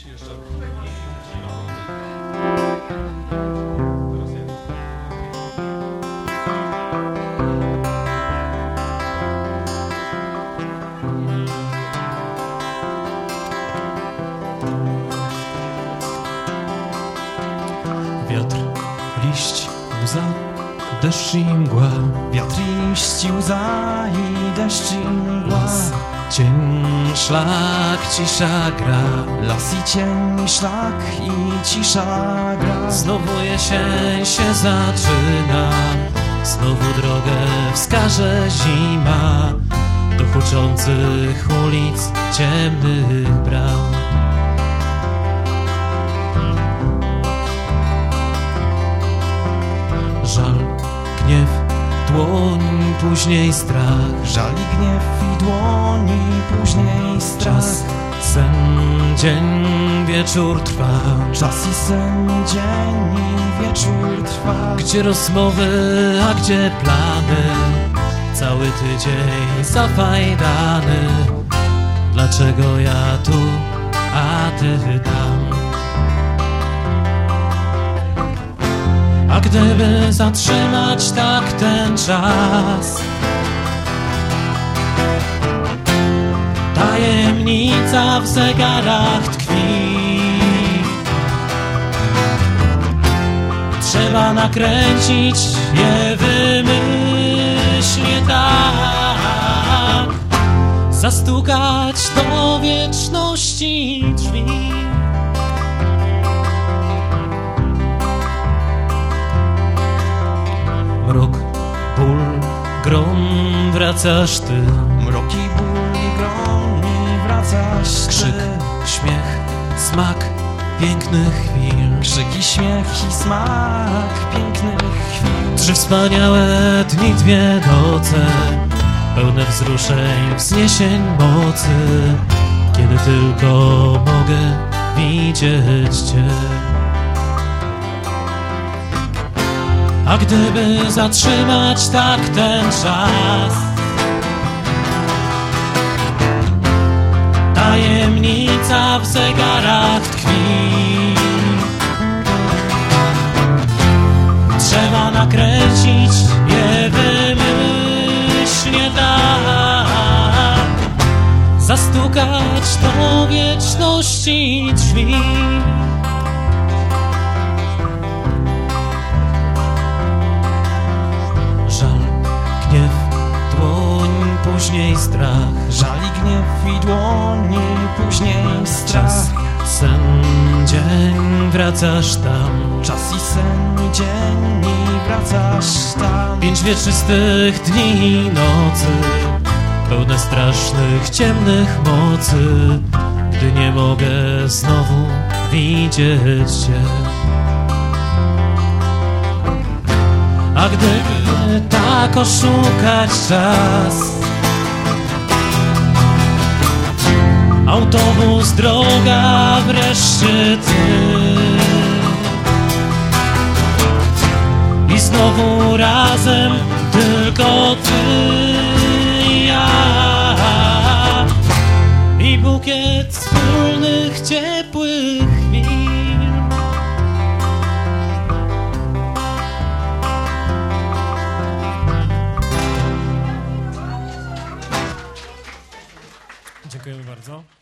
ci jeszcze. Wiatr, liść, łza, deszcz i mgła. Wiatr, liść, łza i deszcz i mgła Cień, szlak, cisza gra. Las i cień, szlak i cisza gra. Znowu jesień się zaczyna. Znowu drogę wskaże zima. Do huczących ulic, ciemnych bram dłoń, później strach. Żal i gniew i dłoni, później strach. Czas, sen, dzień, wieczór trwa. Czas i sen, dzień i wieczór trwa. Gdzie rozmowy, a gdzie plany? Cały tydzień zafajdany. Dlaczego ja tu, a ty tam? A gdyby zatrzymać tak czas. Tajemnica w zegarach tkwi. Trzeba nakręcić je wymyślnie tak. Zastukać do wieczności drzwi grom, wracasz ty. Mroki, ból i grom i wracasz ty. Krzyk, śmiech, smak pięknych chwil. Krzyki, śmiech i smak pięknych chwil. Trzy wspaniałe dni, dwie noce Pełne wzruszeń, wzniesień mocy. Kiedy tylko mogę widzieć Cię A gdyby zatrzymać tak ten czas? Tajemnica w zegarach tkwi. Trzeba nakręcić je wymyślnie tak. Zastukać do wieczności drzwi później strach. Żal i gniew i dłoni, później strach. Czas, sen, dzień, wracasz tam. Czas i sen i dzień i wracasz tam. Pięć wieczystych dni i nocy Pełne strasznych, ciemnych mocy. Gdy nie mogę znowu widzieć Cię. A gdyby tak oszukać czas autobus, droga, wreszcie ty. I znowu razem tylko ty ja. I bukiet wspólnych ciepłych chwil. Dziękujemy bardzo.